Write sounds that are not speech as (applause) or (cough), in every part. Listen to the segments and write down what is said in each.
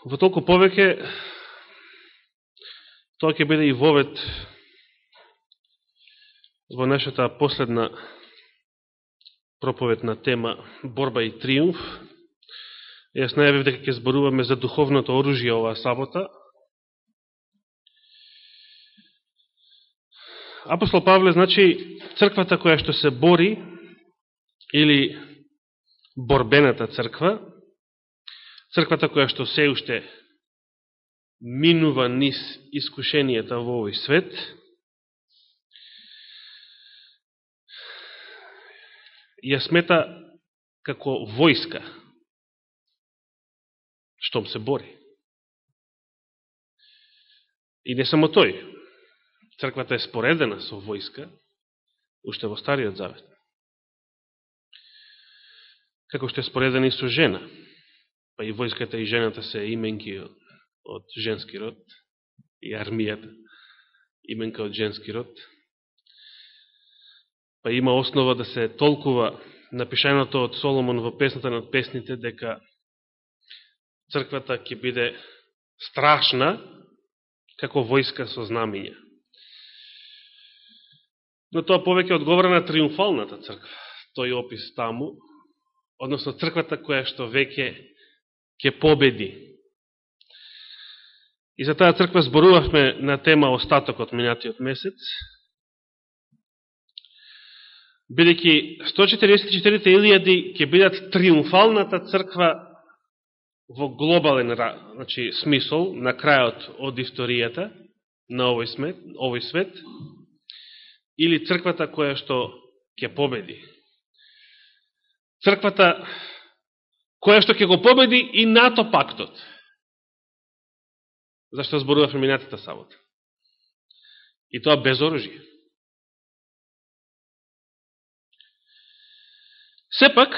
Во толку повеќе, тоа ќе биде и вовет во нашата последна проповед на тема Борба и триумф. Јас најавив дека ќе зборуваме за духовното оружје оваа сабота. Апостол Павле, значи, црквата која што се бори, или борбената црква, црквата која што се уште минува низ искушенијата во овој свет, ја смета како војска, штом се бори. И не само тој. Црквата е споредена со војска, уште во Стариот Завет. Како што е споредена и со жена. Па и војската и жената се именки од, женски род, и армијата именка од женски род. Па има основа да се толкува напишаното од Соломон во песната над песните дека црквата ќе биде страшна како војска со знамиња. Но тоа повеќе одговора на триумфалната црква. Тој опис таму, односно црквата која што веќе ќе победи. И за таа црква зборувавме на тема остатокот минатиот месец, бидеќи 144 илјади ќе бидат триумфалната црква во глобален значи, смисол на крајот од историјата на овој, смет, овој свет, или црквата која што ќе победи. Црквата која што ќе го победи и НАТО пактот. Зашто зборувавме минатата сабота. И тоа без оружие. Сепак,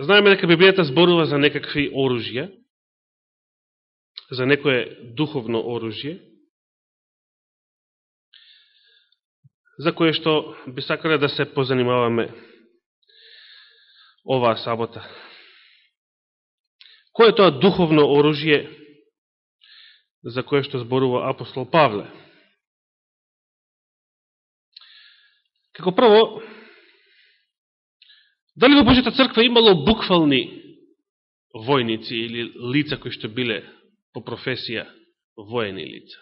знаеме дека Библијата зборува за некакви оружја, за некое духовно оружје, за кое што би сакале да се позанимаваме оваа сабота. Кој е тоа духовно оружје за кое што зборува апостол Павле? Како прво, дали во Божјата црква имало буквални војници или лица кои што биле по професија воени лица?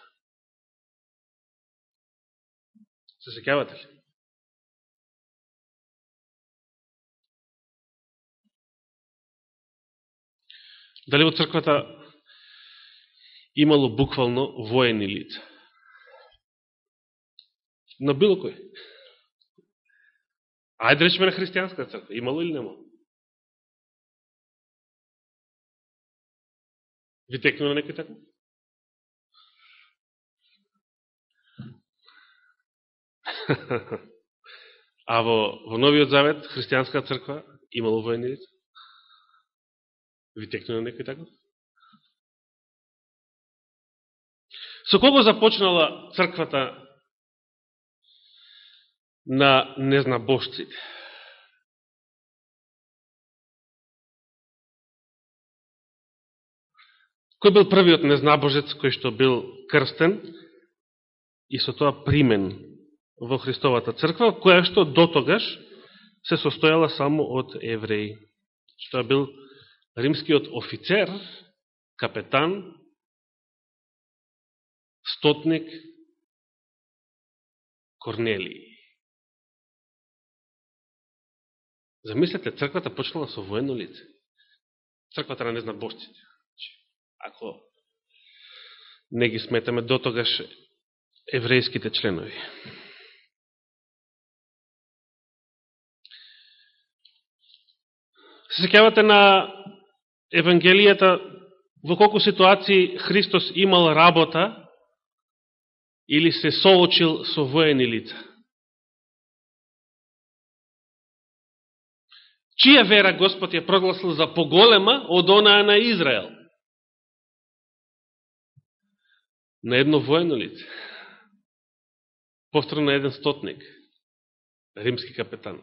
Се секјавате ли? Дали во црквата имало буквално воени лица? На било кој? Ајде речеме на христијанска црква. Имало или немало? Ви текну на некој така? (laughs) а во, во Новиот Завет, христијанска црква, имало воени лица? Ви текну на некој така? Со кого започнала црквата на незнабожците? Кој бил првиот незнабожец кој што бил крстен и со тоа примен во Христовата црква, која што дотогаш се состојала само од евреи. Што бил римскиот офицер, капетан, стотник Корнелиј. Замислете, црквата почнала со воено лице. Црквата на незнабожците. Значи, ако не ги сметаме до тогаш еврејските членови. Се секјавате на Евангелијата во колку ситуации Христос имал работа или се соочил со воени лица. Чија вера Господ ја прогласил за поголема од онаа на Израел? На едно воено лице. Повторно на еден стотник, римски капетан.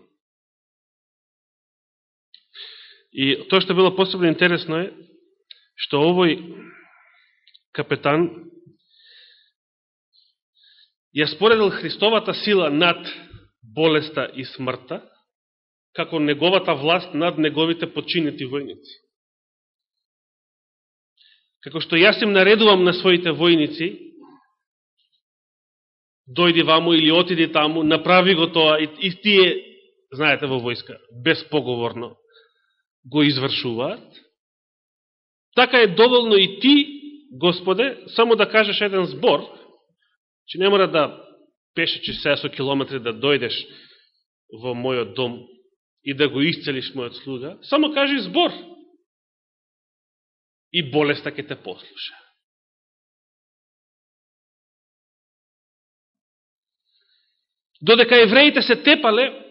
И тоа што било посебно интересно е, што овој капетан ја споредил Христовата сила над болеста и смртта, како неговата власт над неговите подчинети војници. Како што јас им наредувам на своите војници, дојди ваму или отиди таму, направи го тоа и, и тие, знаете во војска, безпоговорно го извршуваат. Така е доволно и ти, Господе, само да кажеш еден збор, че не мора да пешечи 700 километри да дојдеш во мојот дом и да го исцелиш мојот слуга, само кажи збор. И болеста ќе те послуша. Додека евреите се тепале,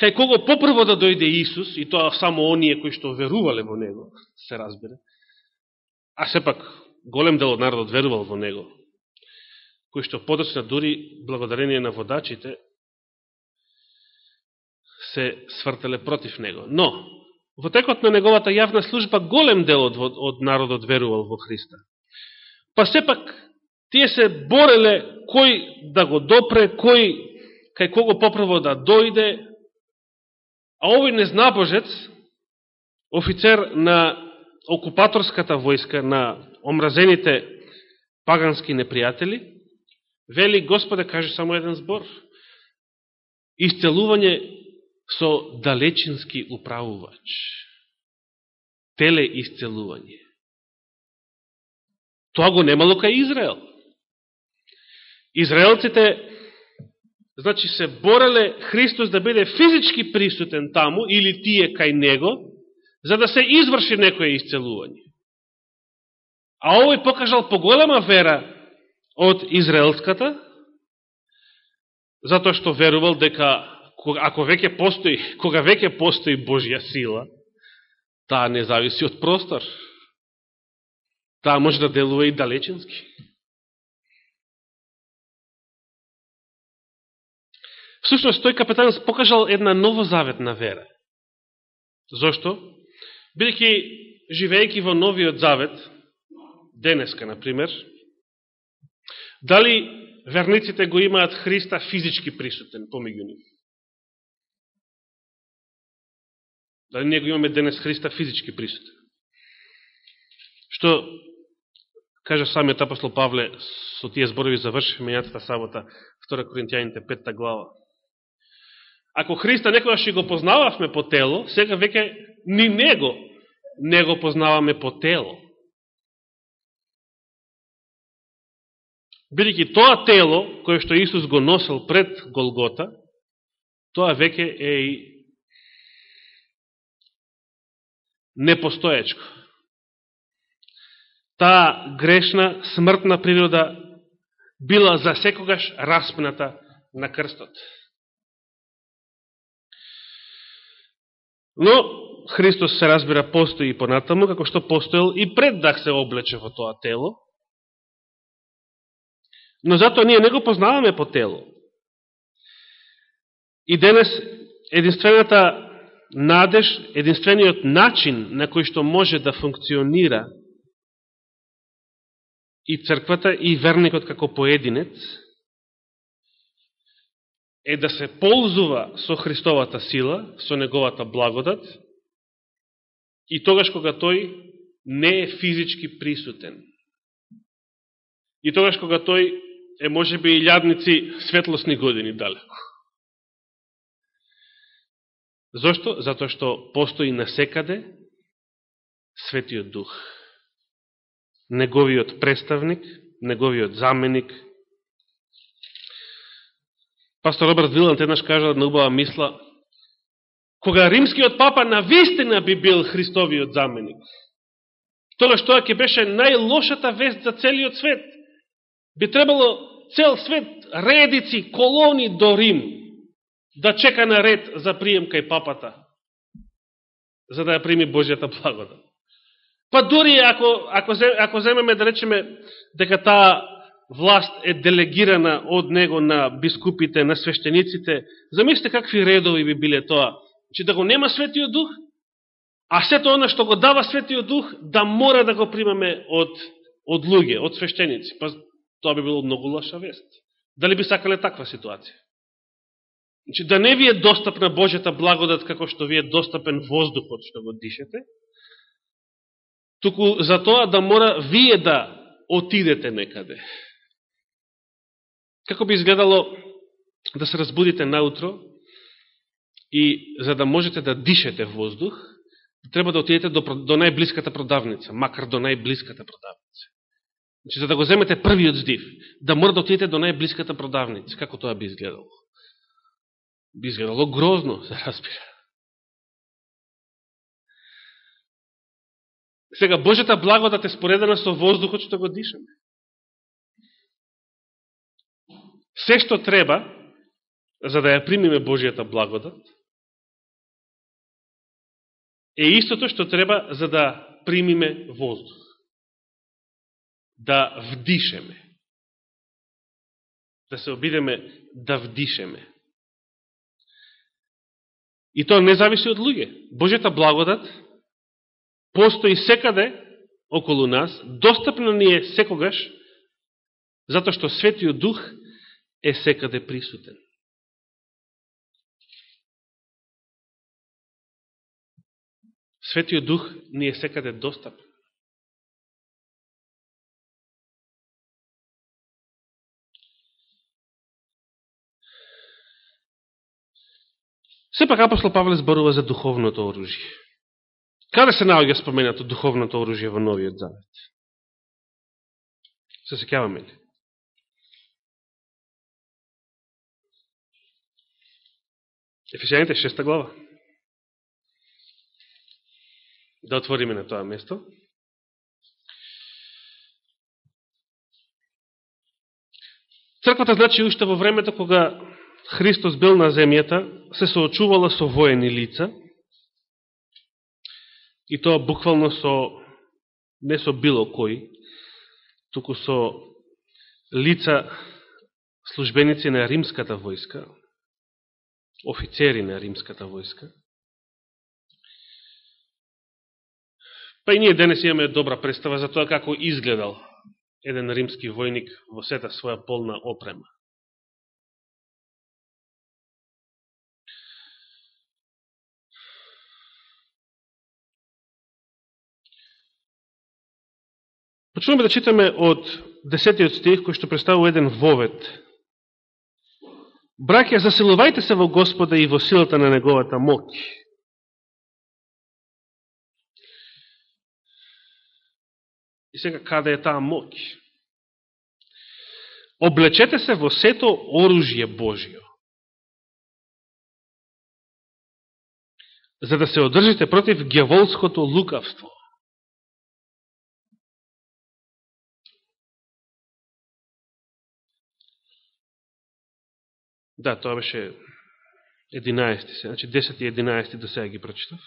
кај кого попрво да дојде Исус, и тоа само оние кои што верувале во Него, се разбере, а сепак голем дел од народот верувал во Него, кои што подоцна дури благодарение на водачите се свртеле против него. Но, во текот на неговата јавна служба, голем дел од, од народот верувал во Христа. Па сепак, тие се бореле кој да го допре, кој кај кого попрво да дојде, а овој незнабожец, офицер на окупаторската војска, на омразените пагански непријатели, Вели Господе, каже само еден збор. Исцелување со далечински управувач. Теле исцелување. Тоа го немало кај Израел. Израелците, значи, се бореле Христос да биде физички присутен таму, или тие кај Него, за да се изврши некоје исцелување. А овој покажал поголема вера од израелската, затоа што верувал дека ако веќе постои, (laughs) кога веќе постои Божја сила, таа не зависи од простор. Таа може да делува и далеченски. Всушност, тој капетан покажал една новозаветна вера. Зошто? Бидеќи, живејќи во новиот завет, денеска, например, Дали верниците го имаат Христа физички присутен помеѓу нив? Дали ние го имаме денес Христа физички присутен? Што кажа самиот апостол Павле, со тие зборови завршив мејатата сабота, 2 Коринтијаните 5 глава. Ако Христа некогаш го познававме по тело, сега веќе ни него не го познаваме по тело. бидеќи тоа тело, кое што Исус го носил пред Голгота, тоа веќе е и непостоечко. Таа грешна, смртна природа била за секогаш распната на крстот. Но Христос се разбира постои и понатаму, како што постоел и пред да се облече во тоа тело, Но затоа ние не го познаваме по тело. И денес единствената надеж, единствениот начин на кој што може да функционира и црквата и верникот како поединец е да се ползува со Христовата сила, со неговата благодат и тогаш кога тој не е физички присутен. И тогаш кога тој е може би илјадници светлосни години далеко. Зошто? Затоа што постои насекаде Светиот Дух. Неговиот представник, неговиот заменик. Пастор Роберт Виланд еднаш кажа на убава мисла, кога римскиот папа на вистина би бил Христовиот заменик, тоа што ќе беше најлошата вест за целиот свет, би требало цел свет, редици, колони до Рим, да чека на ред за прием кај папата, за да ја прими Божјата благодат. Па дури ако, ако, ако земеме да речеме дека таа власт е делегирана од него на бискупите, на свештениците, замислите какви редови би биле тоа. Че да го нема Светиот Дух? А сето оно што го дава Светиот Дух, да мора да го примаме од, од луѓе, од свештеници. Па тоа би било многу лоша вест. Дали би сакале таква ситуација? Значи, да не ви е достапна Божјата благодат како што ви е достапен воздухот што го дишете, туку за тоа да мора вие да отидете некаде. Како би изгледало да се разбудите наутро и за да можете да дишете воздух, треба да отидете до, до најблиската продавница, макар до најблиската продавница. Значи, за да го земете првиот здив, да мора да отидете до најблиската продавница. Како тоа би изгледало? Би изгледало грозно, (laughs) се разбира. Сега, Божета благодат е споредена со воздухот што го дишаме. Се што треба, за да ја примиме Божијата благодат, е истото што треба за да примиме воздух. Да вдишеме. Да се обидеме да вдишеме. И тоа не зависи од луѓе. Божјата благодат постои секаде околу нас, достапно ни е секогаш, затоа што Светиот Дух е секаде присутен. Светиот Дух ни е секаде достапен. Сепак апостол Павле зборува за духовното оружје. Каде се наоѓа споменато духовното оружје во Новиот Завет? Се секјаваме ли? Ефесијаните шеста глава. Да отвориме на тоа место. Црквата значи уште во времето кога Христос бил на земјата, се соочувала со воени лица, И тоа буквално со, не со било кој, туку со лица службеници на римската војска, офицери на римската војска. Па и ние денес имаме добра представа за тоа како изгледал еден римски војник во сета своја полна опрема. Почнуваме да читаме од 10 стих, кој што представува еден вовет. Браќа, засилувајте се во Господа и во силата на Неговата моќ. И сега, каде е таа моќ? Облечете се во сето оружје Божио. За да се одржите против гјаволското лукавство. Да, тоа беше 11, значи 10 и 11 до сега ги прочитав.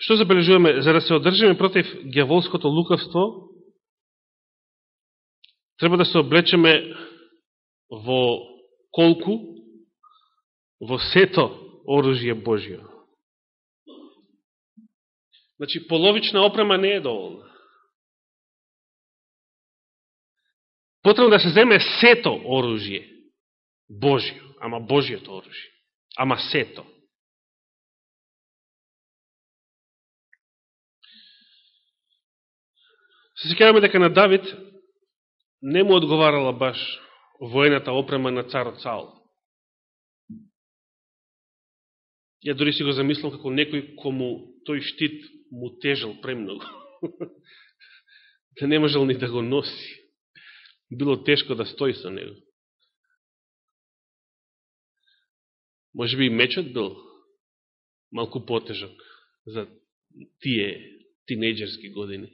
Што забележуваме? За да се одржиме против гјаволското лукавство, треба да се облечеме во колку? Во сето оружје Божио. Значи, половична опрема не е доволна. Потребно да се земе сето оружје. Божио. Ама Божиото оружје. Ама сето. Се секаваме дека на Давид не му одговарала баш воената опрема на царот Саул. Ја дори си го замислам како некој кому тој штит му тежал премногу. (laughs) да не можел ни да го носи било тешко да стои со него. Може би и мечот бил малку потежок за тие тинејджерски години.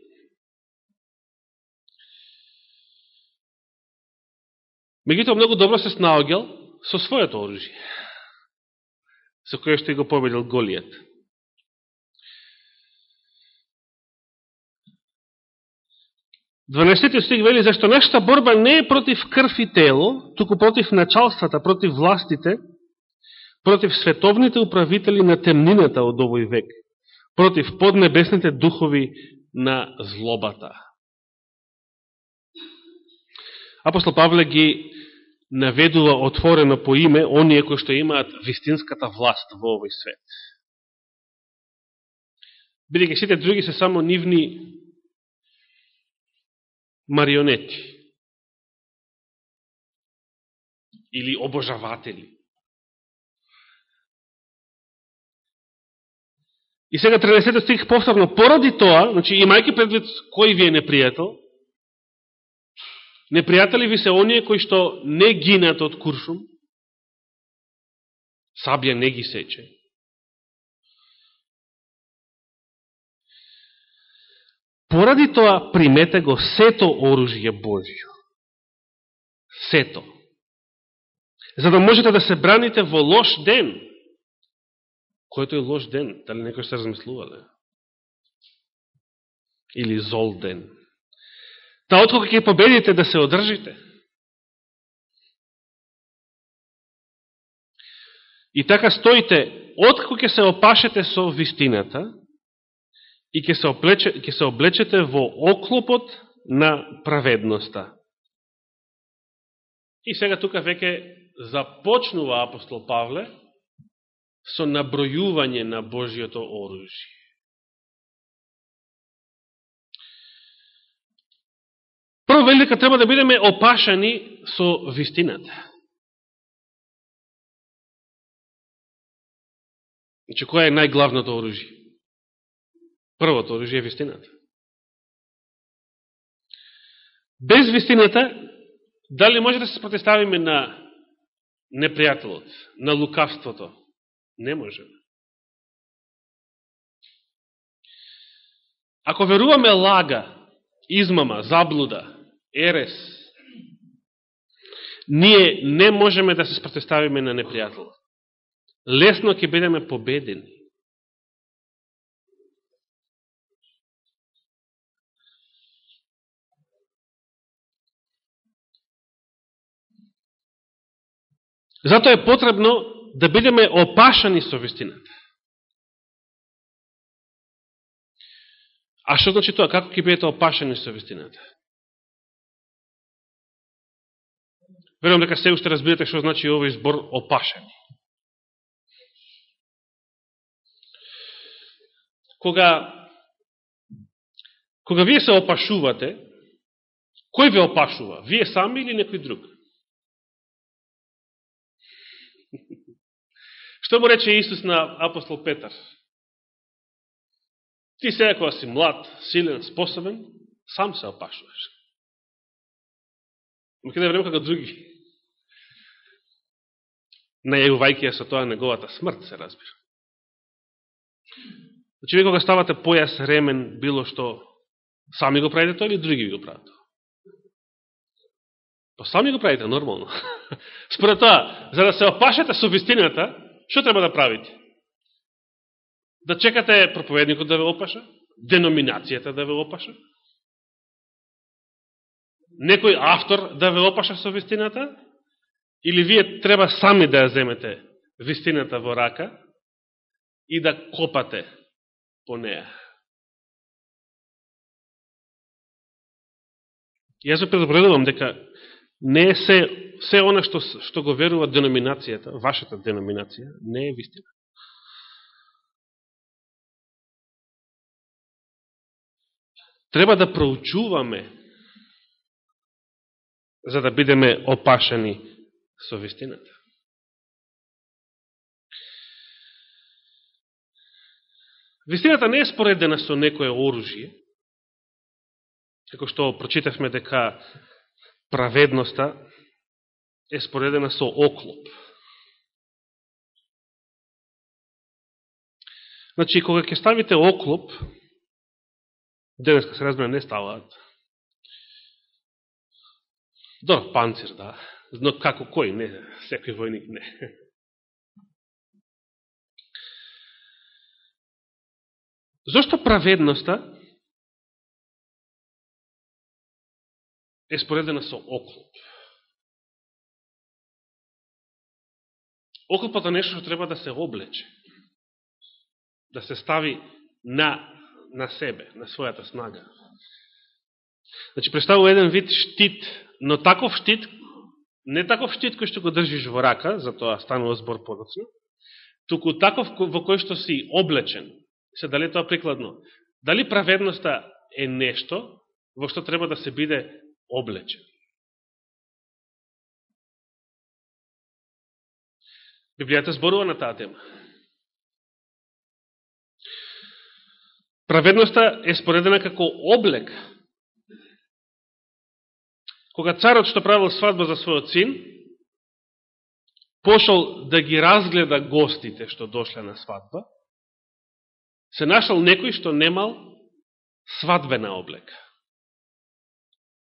Мегуто многу добро се снаогел со своето оружје, со кое што го победил Голијат. 12 стих вели, зашто нашата борба не е против крв и тело, туку против началствата, против властите, против световните управители на темнината од овој век, против поднебесните духови на злобата. Апостол Павле ги наведува отворено по име оние кои што имаат вистинската власт во овој свет. Бидеќи сите други се само нивни марионети или обожаватели. И сега 13 стих повторно, поради тоа, значи имајќи предвид кој ви е непријател, непријатели ви се оние кои што не гинат од куршум, сабја не ги сече. Поради тоа примете го сето оружје Божио. Сето. За да можете да се браните во лош ден, Којто е лош ден? Дали некој се размислувале? Или зол ден? Та откога ќе победите да се одржите? И така стоите, откако ќе се опашете со вистината и ќе се, облече, ќе се облечете во оклопот на праведноста. И сега тука веќе започнува апостол Павле со набројување на Божиото оружје. Прво вели дека треба да бидеме опашани со вистината. Значи, која е најглавното оружје? Првото оружие е вистината. Без вистината, дали може да се протеставиме на непријателот, на лукавството, Не можеме. Ако веруваме лага, измама, заблуда, ерес, ние не можеме да се спротеставиме на непријател. Лесно ќе бидеме победени. Затоа е потребно да бидеме опашани со вистината. А што значи тоа? Како ќе бидете опашани со вистината? Верувам дека се уште разбирате што значи овој збор опашани. Кога кога вие се опашувате, кој ве опашува? Вие сами или некој друг? Што му рече Исус на апостол Петар? Ти сега кога си млад, силен, способен, сам се опашуваш. Но каде да време како други. Најавувајќи ја со тоа неговата смрт, се разбира. Значи, вие кога ставате појас, ремен, било што, сами го правите тоа или други го правите? Па сами го правите, нормално. (laughs) Според тоа, за да се опашете со вистината, Што треба да правите? Да чекате проповедникот да ве опаша? Деноминацијата да ве опаша? Некој автор да ве опаша со вистината? Или вие треба сами да ја земете вистината во рака и да копате по неа? Јас ви предупредувам дека не е се се она што, што го верува деноминацијата, вашата деноминација, не е вистина. Треба да проучуваме за да бидеме опашани со вистината. Вистината не е споредена со некое оружие, како што прочитавме дека праведноста е споредена со оклоп. Значи, кога ќе ставите оклоп, денеска се разбира не ставаат, Добро, панцир, да, но како кој, не, секој војник не. Зошто праведноста е споредена со оклоп? Оклопот е нешто што треба да се облече. Да се стави на, на себе, на својата снага. Значи, представува еден вид штит, но таков штит, не таков штит кој што го држиш во рака, за тоа станува збор подоцно, туку таков во кој што си облечен. Се дали тоа прикладно? Дали праведноста е нешто во што треба да се биде облечени. Библијата зборува на таа тема. Праведноста е споредена како облек. Кога царот што правил свадба за својот син, пошол да ги разгледа гостите што дошле на свадба, се нашал некој што немал свадбена облека.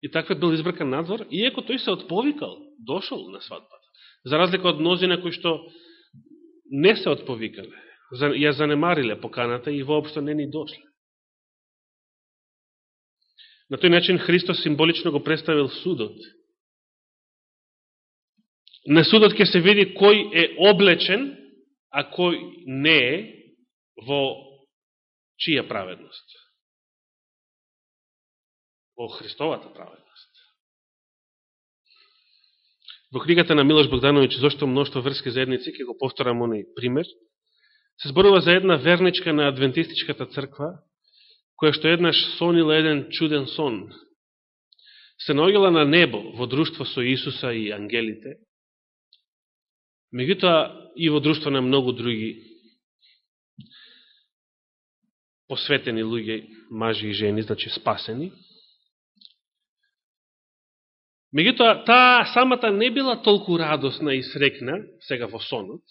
И таквет бил избркан надвор, иеко тој се отповикал, дошол на свадбата. За разлика од мнозина кои што не се отповикале, ја занемариле поканата и воопшто не ни дошле. На тој начин Христос символично го представил судот. На судот ќе се види кој е облечен, а кој не е во чија праведност. Во Христовата праведност. Во книгата на Милош Богдановиќ «Зошто мношто врски заедници» ќе го повторам оној пример. Се зборува за една верничка на адвентистичката црква, која што еднаш сонила еден чуден сон. Се наоѓала на небо во друштво со Исуса и ангелите, меѓутоа и во друштво на многу други посветени луѓе, мажи и жени, значи спасени, Меѓутоа, таа самата не била толку радосна и срекна, сега во сонот,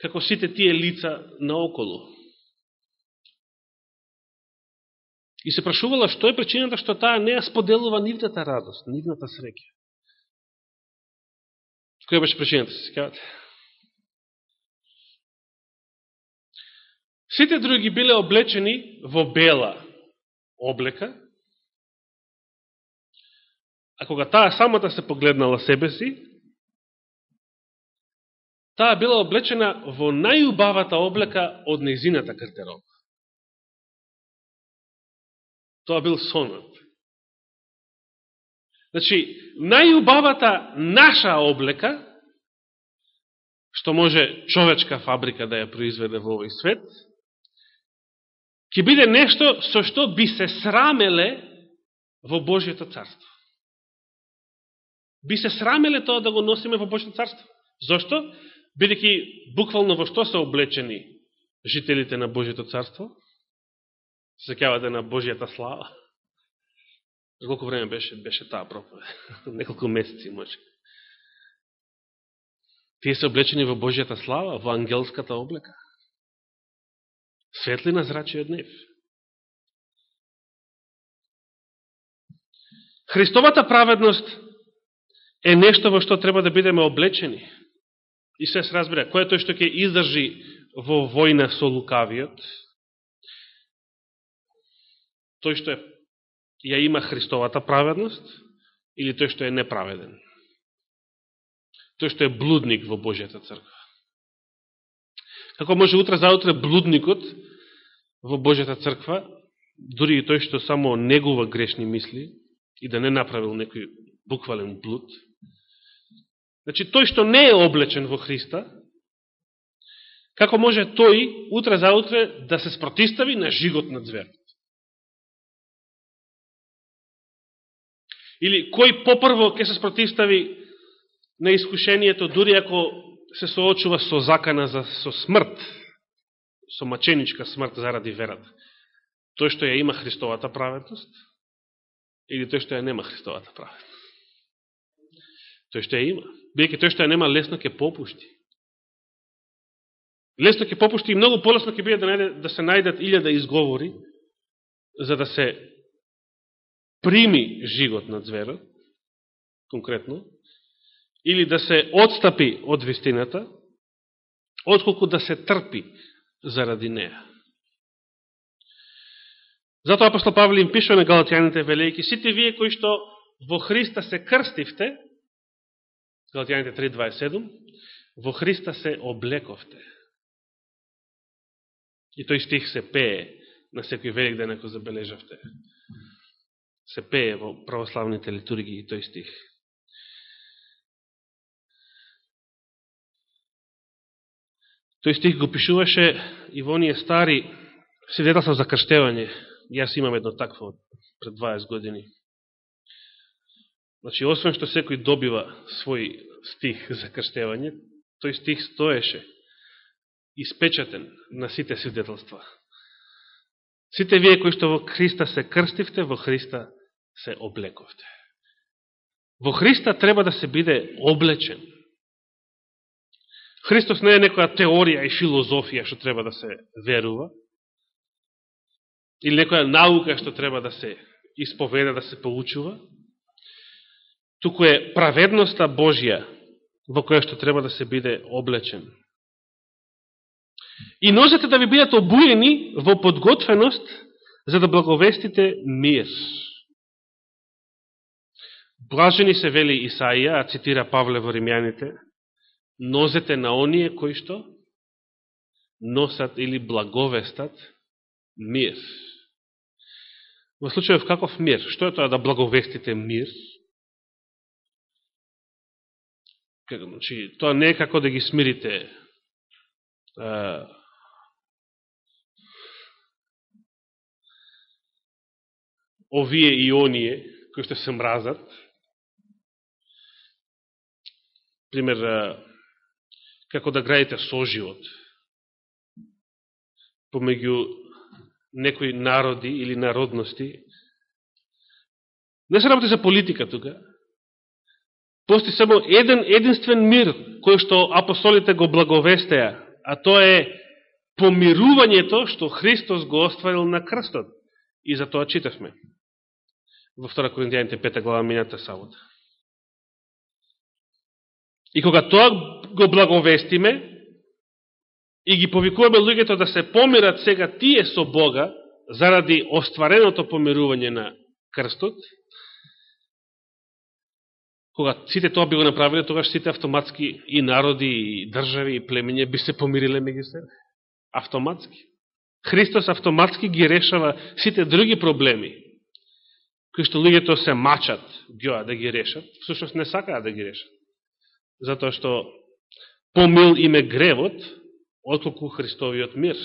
како сите тие лица наоколу. И се прашувала што е причината што таа не ја споделува нивната радост, нивната среќа. Која беше причината, се кажат? Сите други биле облечени во бела облека, А кога таа самата да се погледнала себе си, таа била облечена во најубавата облека од незината картерова. Тоа бил сонот. Значи, најубавата наша облека, што може човечка фабрика да ја произведе во овој свет, ќе биде нешто со што би се срамеле во Божијето царство би се срамеле тоа да го носиме во Божето царство. Зошто? Бидеќи буквално во што се облечени жителите на Божието царство? Се секјавате да на Божијата слава. За колко време беше, беше таа проповед? (laughs) Неколку месеци, може. Тие се облечени во Божијата слава, во ангелската облека. Светлина зрачи од нев. Христовата праведност е нешто во што треба да бидеме облечени. И се се разбира, кој е тој што ќе издржи во војна со лукавиот? Тој што е, ја има Христовата праведност или тој што е неправеден? Тој што е блудник во Божијата црква. Како може утре заутре блудникот во Божијата црква, дури и тој што само негува грешни мисли и да не направил некој буквален блуд, Значи, тој што не е облечен во Христа, како може тој, утре за утре, да се спротистави на жигот на зверот? Или кој попрво ќе се спротистави на искушението, дури ако се соочува со закана за, со смрт, со маченичка смрт заради верата? Тој што ја има Христовата праведност или тој што ја нема Христовата праведност? Тој што ја има. Бидеќи тој што ја нема лесно ќе попушти. Лесно ќе попушти и многу полесно ќе биде да, најде, да се најдат илјада изговори за да се прими жигот на зверот, конкретно, или да се отстапи од вистината, отколку да се трпи заради неа. Затоа апостол Павле им пишува на галатјаните велејки, сите вие кои што во Христа се крстивте, Галатјаните 3.27, Во Христа се облековте. И тој стих се пее на секој велик ден, ако забележавте. Се пее во православните литургии тој стих. Тој стих го пишуваше и во оние стари свидетелства за крштевање. Јас имам едно такво пред 20 години. Значи, освен што секој добива свој стих за крштевање, тој стих стоеше испечатен на сите свидетелства. Сите вие кои што во Христа се крстивте, во Христа се облековте. Во Христа треба да се биде облечен. Христос не е некоја теорија и филозофија што треба да се верува, или некоја наука што треба да се исповеда, да се поучува, туку е праведноста Божја во која што треба да се биде облечен. И ножете да ви бидат обуени во подготвеност за да благовестите мир. Блажени се вели Исаија, а цитира Павле во Римјаните, нозете на оние кои што носат или благовестат мир. Во случајов каков мир? Што е тоа да благовестите мир? Значи, тоа не е како да ги смирите а, овие и оние кои што се мразат. Пример, како да градите соживот помеѓу некои народи или народности. Не се работи за политика тука. Постои само еден единствен мир кој што апостолите го благовестеа, а тоа е помирувањето што Христос го остварил на крстот. И за тоа читавме во 2 Коринтијаните 5 глава мината сабота. И кога тоа го благовестиме, и ги повикуваме луѓето да се помират сега тие со Бога, заради оствареното помирување на крстот, кога сите тоа би го направиле, тогаш сите автоматски и народи, и држави, и племиња би се помириле меѓу себе. Автоматски. Христос автоматски ги решава сите други проблеми, кои што луѓето се мачат гјоа да ги решат, всушност не сакаат да ги решат. Затоа што помил име гревот, отколку Христовиот мир,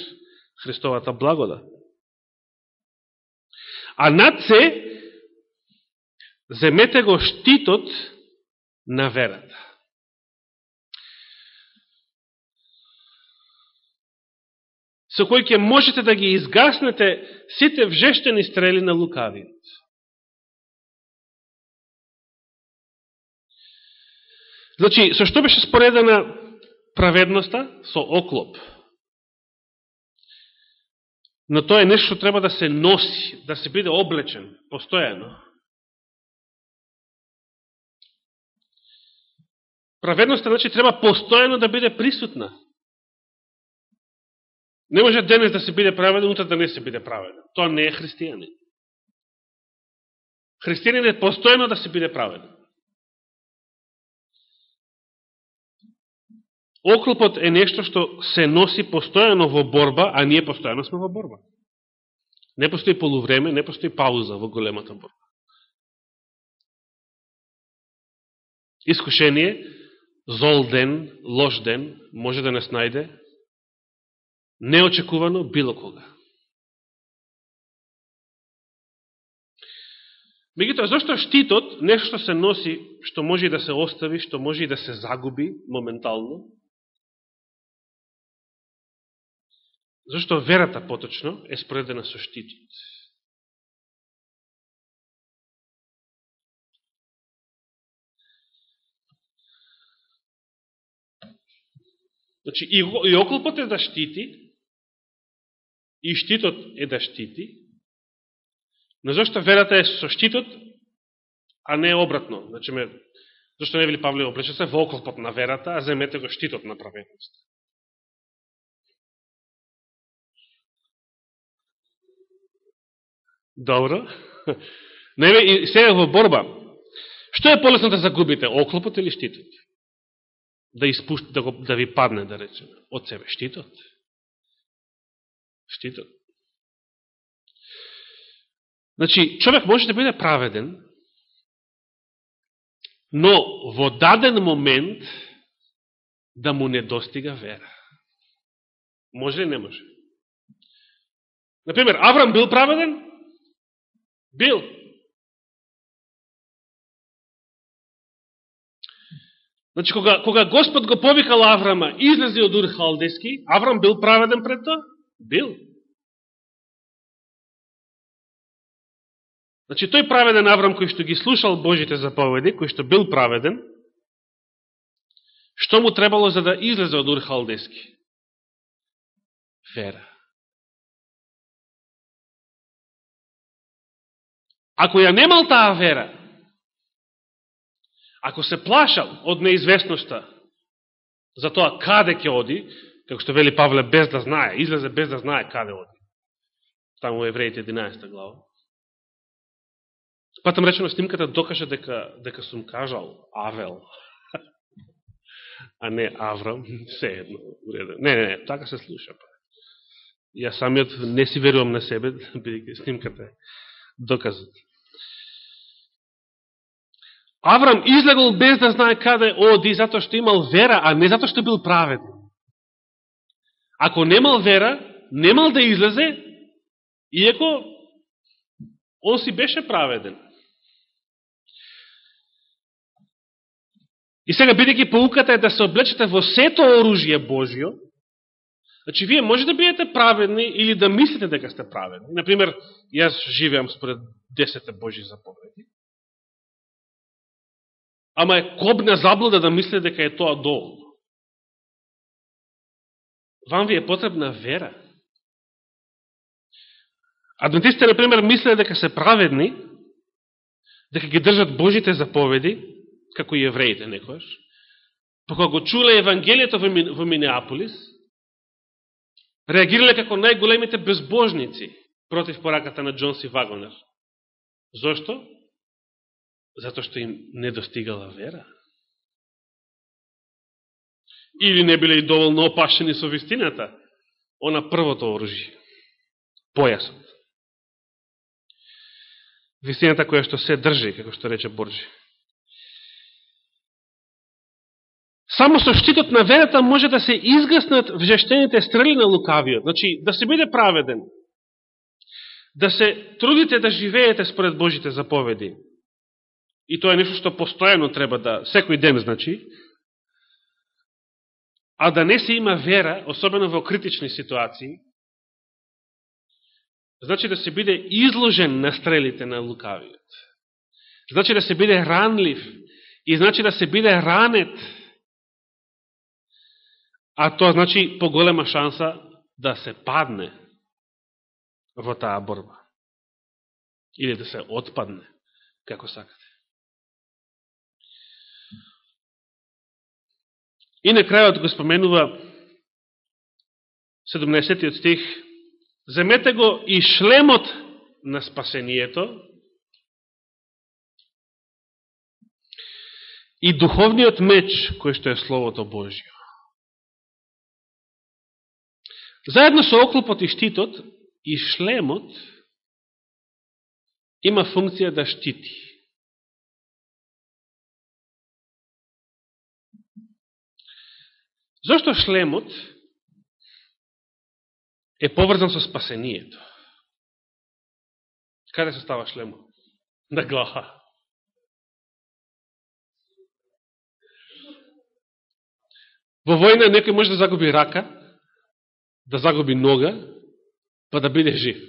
Христовата благода. А над се, земете го штитот на верата. Со кој ќе можете да ги изгаснете сите вжештени стрели на лукавиот. Значи, со што беше споредена праведноста? Со оклоп. Но тоа е нешто што треба да се носи, да се биде облечен, постојано. Праведноста, значи, треба постојано да биде присутна. Не може денес да се биде праведен, утре да не се биде праведен. Тоа не е христијанин. Христијанин е постојано да се биде праведен. Оклопот е нешто што се носи постојано во борба, а ние постојано сме во борба. Не постои полувреме, не постои пауза во големата борба. Искушение, зол ден, лош ден, може да не снајде, неочекувано било кога. Мегутоа, зашто штитот, нешто се носи, што може и да се остави, што може и да се загуби моментално, Зашто верата поточно е споредена со штитот. Значи, и, и оклопот е да штити, и штитот е да штити, но зашто верата е со штитот, а не обратно. Значи, ме, зашто не вели Павле облече се во оклопот на верата, а земете го штитот на праведност. Добро. (laughs) Не, и сега во борба. Што е полесно да загубите, оклопот или штитот? Да испушти, да, го, да ви падне, да речеме, од себе. Штитот. Штитот. Значи, човек може да биде праведен, но во даден момент да му не достига вера. Може ли не може? Например, Аврам бил праведен? Бил. Значи, кога, кога Господ го повикал Аврама, излези од Ур Халдески, Аврам бил праведен пред тоа? Бил. Значи, тој праведен Аврам, кој што ги слушал Божите заповеди, кој што бил праведен, што му требало за да излезе од Ур Халдески? Вера. Ако ја немал таа вера, ако се плашал од неизвестноста за тоа каде ќе оди, како што вели Павле, без да знае, излезе без да знае каде оди. Таму Евреите 11 глава. Патам речено снимката докаже дека, дека сум кажал Авел, (laughs) а не Аврам, (laughs) се едно, Не, не, не, така се слуша. Па. Јас самиот не си верувам на себе, (laughs) бидеќи снимката е доказот. Аврам излегол без да знае каде оди, затоа што имал вера, а не затоа што бил праведен. Ако немал вера, немал да излезе, иеко он си беше праведен. И сега, бидеќи поуката е да се облечете во сето оружие Божио, значи, вие може да бидете праведни или да мислите дека сте праведни. Например, јас живеам според 10 Божи заповеди. Ама е кобна заблуда да мислите дека е тоа доволно. Вам ви е потребна вера. Адвентистите, например, мисле дека се праведни, дека ги држат Божите заповеди, како и евреите некојаш, па кога го чуле Евангелието во Минеаполис, реагирале како најголемите безбожници против пораката на Джонси Вагонер. Зошто? Зато што им не достигала вера. Или не биле и доволно опашени со вистината, она првото оружие, појасот. Вистината која што се држи, како што рече Борджи. Само со штитот на верата може да се изгаснат вжештените стрели на лукавиот. Значи, да се биде праведен. Да се трудите да живеете според Божите заповеди. И тоа е нешто што постојано треба да, секој ден, значи, а да не се има вера, особено во критични ситуации, значи да се биде изложен на стрелите на лукавиот. Значи да се биде ранлив и значи да се биде ранет А тоа значи поголема шанса да се падне во таа борба. Или да се отпадне, како сакате. И на крајот го споменува 17 стих Земете го и шлемот на спасението и духовниот меч кој што е Словото Божио. Заедно со оклопот и штитот и шлемот има функција да штити. Зошто шлемот е поврзан со спасението? Каде се става шлемот? На глава. Во војна некој може да загуби рака, да загуби нога, па да биде жив.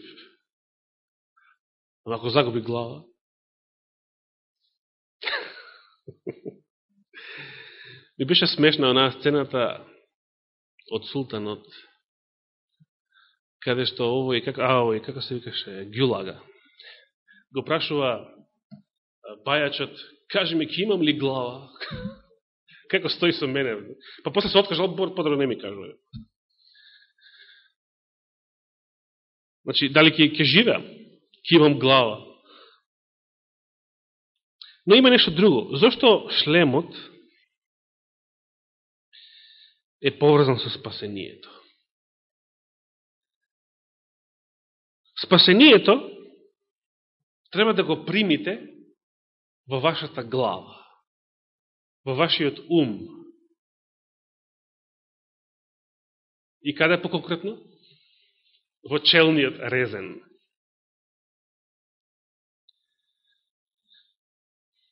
Ама ако загуби глава, (laughs) ми беше смешна онаа сцената од султанот, каде што овој, како, а, овој, како се викаше, Гюлага, го прашува бајачот, кажи ми, ки имам ли глава? (laughs) како стои со мене? Па после се откажа одбор, подро не ми кажува. Значи, дали ќе, ќе живе, Ке имам глава. Но има нешто друго. Зошто шлемот е поврзан со спасението. Спасението треба да го примите во вашата глава, во вашиот ум. И каде по конкретно? Во челниот резен.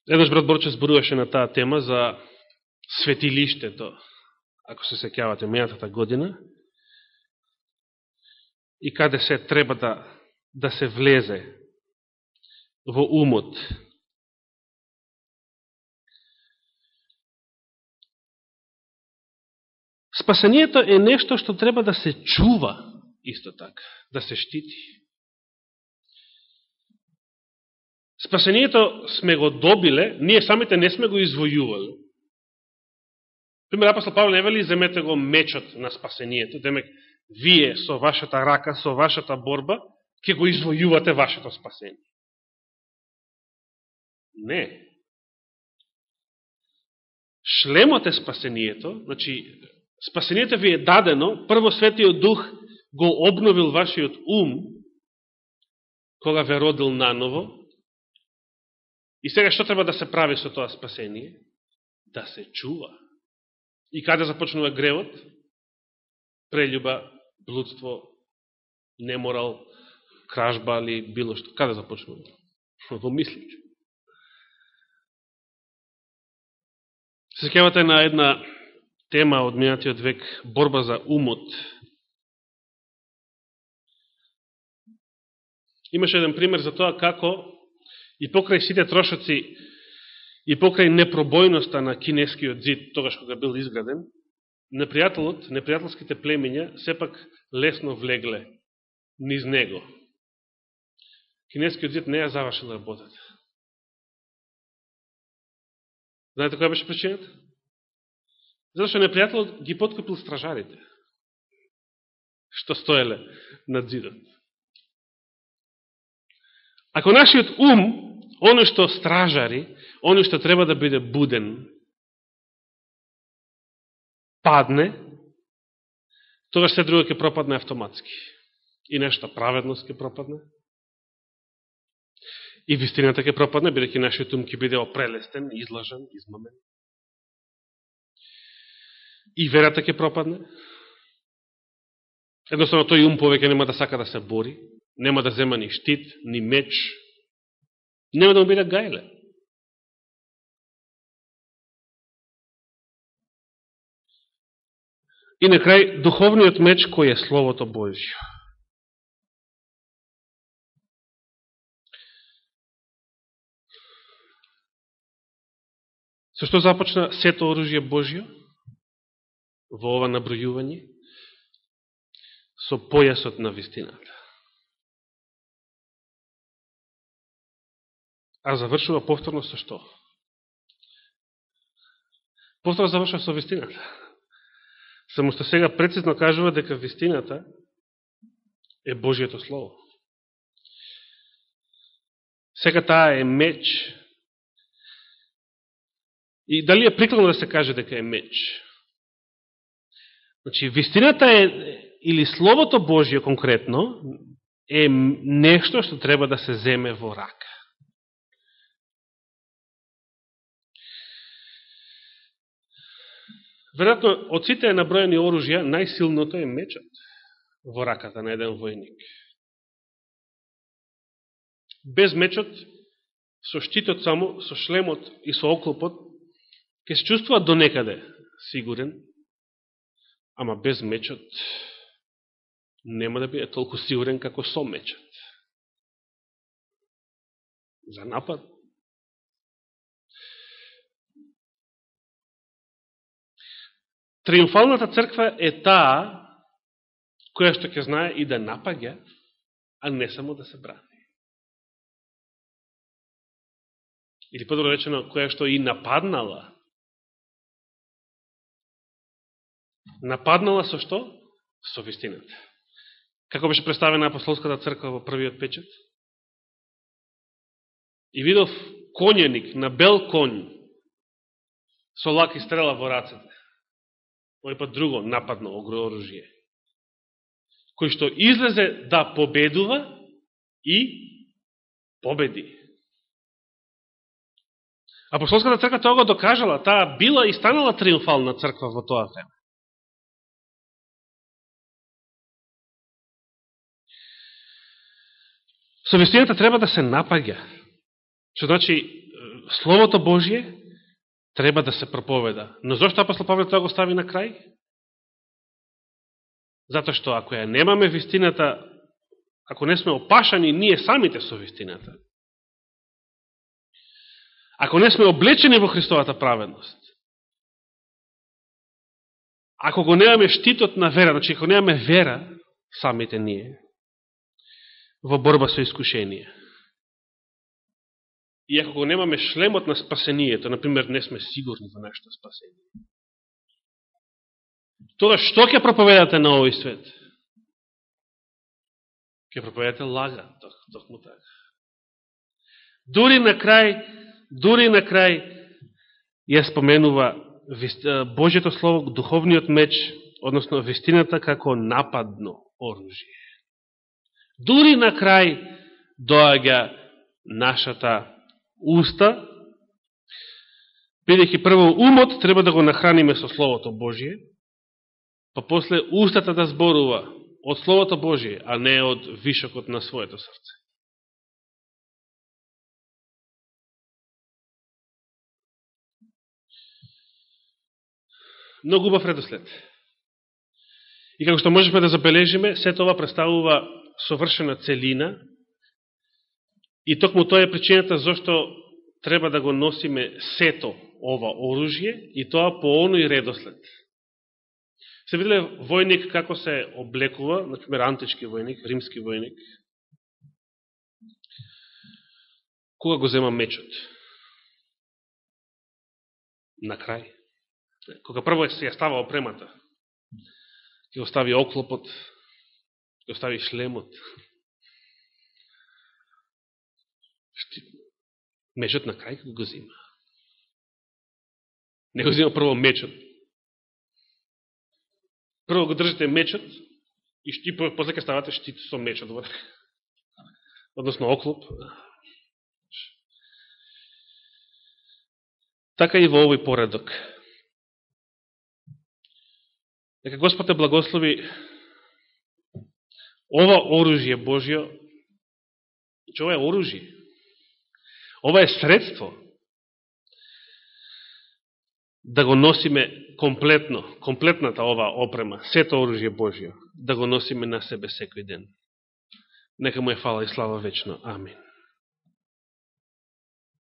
Еднаш брат Борче зборуваше на таа тема за светилиштето, ако се секјавате мејатата година, и каде се треба да да се влезе во умот. Спасението е нешто што треба да се чува исто така, да се штити. Спасението сме го добиле, ние самите не сме го извојували. Пример, апостол Павле не вели, земете го мечот на спасението, демек, вие со вашата рака, со вашата борба, ќе го извојувате вашето спасение. Не. Шлемот е спасението, значи, спасението ви е дадено, прво Светиот Дух го обновил вашиот ум, кога ве родил наново, и сега што треба да се прави со тоа спасение? Да се чува. И каде започнува гревот? Прелюба, блудство, неморал, кражба или било што. Каде започнува? (laughs) Во мислите. Се секјавате на една тема од минатиот век, борба за умот. Имаше еден пример за тоа како и покрај сите трошоци и покрај непробојноста на кинескиот зид, тогаш кога бил изграден, непријателот, непријателските племиња сепак лесно влегле низ него. Кинескиот зид не ја завршил работата. Знаете која беше причината? Зашто непријателот ги подкупил стражарите, што стоеле над зидот. Ако нашиот ум, оно што стражари, оно што треба да биде буден, падне, тогаш се друго ќе пропадне автоматски. И нешто праведност ќе пропадне, И вистината ќе пропадне, бидеќи нашиот ум ќе биде опрелестен, излажен, измамен. И верата ќе пропадне. Едноставно тој ум повеќе нема да сака да се бори, нема да зема ни штит, ни меч, нема да му биде гајле. И на крај, духовниот меч кој е Словото Божио. Со што започна сето оружие Божио во ова набројување? Со појасот на вистината. А завршува повторно со што? Повторно завршува со вистината. Само што сега прецизно кажува дека вистината е Божијето Слово. Сега таа е меч И дали е прикладно да се каже дека е меч? Значи, вистината е, или Словото Божие конкретно, е нешто што треба да се земе во рака. Веројатно, од сите наброени оружја, најсилното е мечот во раката на еден војник. Без мечот, со штитот само, со шлемот и со оклопот, Ке се чувствува до некаде сигурен, ама без мечот нема да биде толку сигурен како со мечот. За напад. Триумфалната црква е таа која што ќе знае и да напаѓа, а не само да се брани. Или подобро речено, која што и нападнала нападнала со што? Со вистината. Како беше представена апостолската црква во првиот печет? И видов конјеник на бел конј со лак и стрела во рацете овој пат друго нападно оружие, кој што излезе да победува и победи. Апостолската црква тоа го докажала, таа била и станала триумфална црква во тоа време. Совестијата треба да се напаѓа. Што значи, Словото Божие треба да се проповеда. Но зашто апостол Павле тоа го стави на крај? Зато што ако ја немаме вистината, ако не сме опашани ние самите со вистината, ако не сме облечени во Христовата праведност, ако го немаме штитот на вера, значи ако немаме вера, самите ние, во борба со искушение. И ако го немаме шлемот на спасението, например, не сме сигурни во нашето спасение, тога што ќе проповедате на овој свет? Ќе проповедате лага, токму така. Дури на крај, дури на крај ја споменува Божјето Слово, духовниот меч, односно вистината како нападно оружие. Дури на крај доаѓа нашата уста, бидејќи прво умот треба да го нахраниме со Словото Божие, па после устата да зборува од Словото Божие, а не од вишокот на своето срце. Многу убав редослед. И како што можеме да забележиме, сето ова представува совршена целина и токму тоа е причината зашто треба да го носиме сето ова оружје и тоа по оној редослед. Се виделе војник како се облекува, например антички војник, римски војник, кога го зема мечот? На крај. Кога прво се ја става опремата, ќе остави оклопот, Го стави шлемот. Мечот на крај го зима. Не го зима прво мечот. Прво го држите мечот и шти, после ке ставате штит со мечот Односно оклоп. Така и во овој поредок. Нека Господ благослови ова оружје Божјо, че ова е оружје, ова е средство да го носиме комплетно, комплетната ова опрема, сето оружје Божјо, да го носиме на себе секој ден. Нека му е фала и слава вечно. Амин.